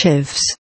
chiefs